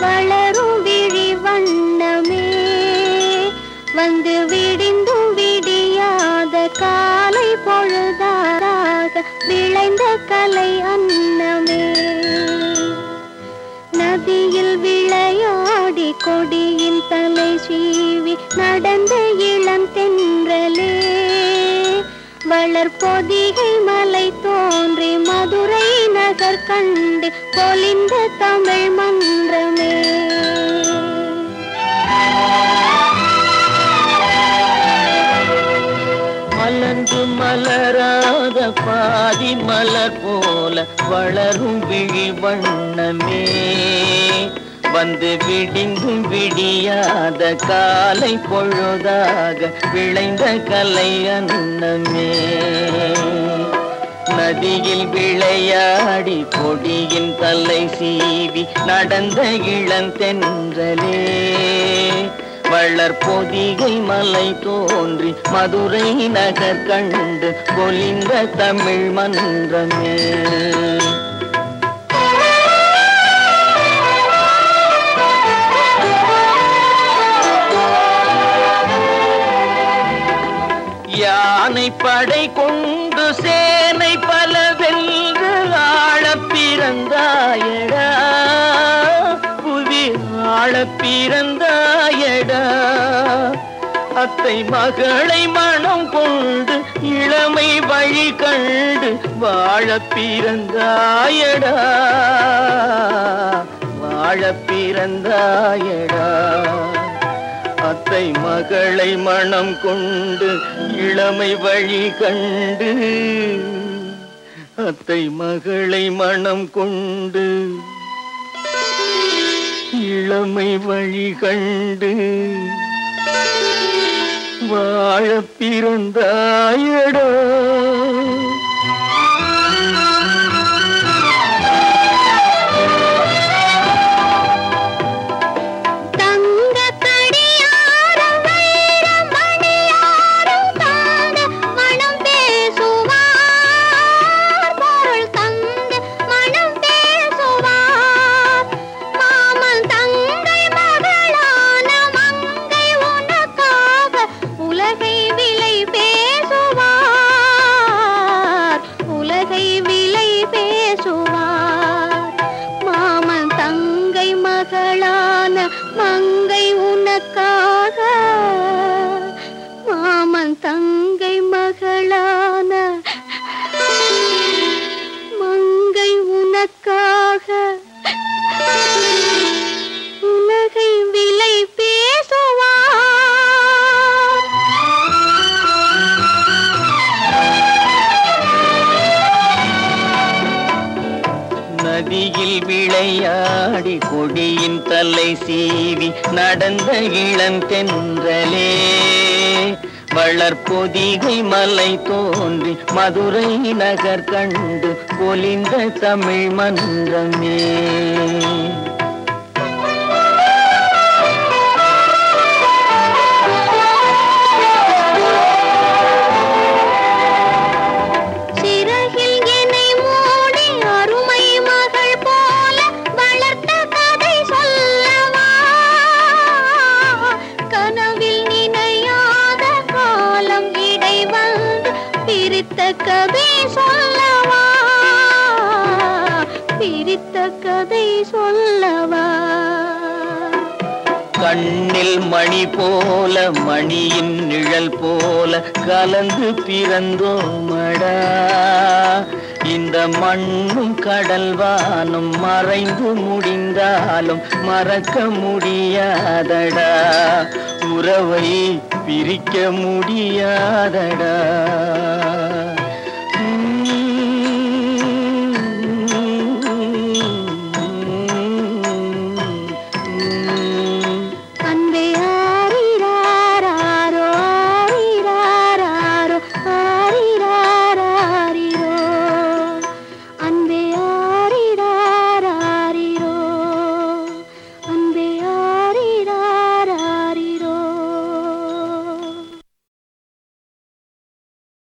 வளரும் விழி வண்ணமே. வந்து விடிந்தும் விடியாத காலை பொழுதாராக விளைந்த கலை அன் நடந்த இளம் தென்றலே. வளர்பொதிகை மலை தோன்றி மதுரை நகர் கண்டு பொலிந்த தமிழ் மன்றமே. மலர்ந்து மலராத பாதி மலர் போல வளரும் விழி வண்ணமே. வந்து விடிந்தும் விடியாத காலை பொழுதாக விளைந்த கலை அன்னமே. நதியில் விளையாடி கொடியின் தலை சீவி நடந்த இளந்தென்றலே வளர் பொதிகை மலை தோன்றி மதுரை நகர் கண்டு பொலிந்த தமிழ் மன்றமே. யானை படை கொண்டு சேனை பல வென்று ஆழப் பிறந்தாயடா. புவி ஆழப் பிறந்தாயடா. அத்தை மகளை மனம் கொண்டு இளமை வழி கண்டு வாழப் பிறந்தாயடா. வாழப் பிறந்தாயடா. அத்தை மகளை மனம் கொண்டு இளமை வழி கண்டு அத்தை மகளை மனம் கொண்டு இளமை வழி கண்டு வாழ பிறந்தாயடா. உனக்காக மாமன் தங்கை மகளான மங்கை உனக்காக உலகை விலை பேசுவார் நதியில் விளையா விளையாடி கொடியின் தலை சீவி நடந்த இளந்தென்றலே வளர்பொதிகை மலை தோன்றி மதுரை நகர் கண்டு பொலிந்த தமிழ் மன்றமே. கண்ணில் மணி போல மணியின் நிழல் போல கலந்து பிறந்தோமடா. இந்த மண்ணும் கடல்வானும் மறைந்து முடிந்தாலும் மறக்க முடியாதடா. உறவை பிரிக்க முடியாதடா.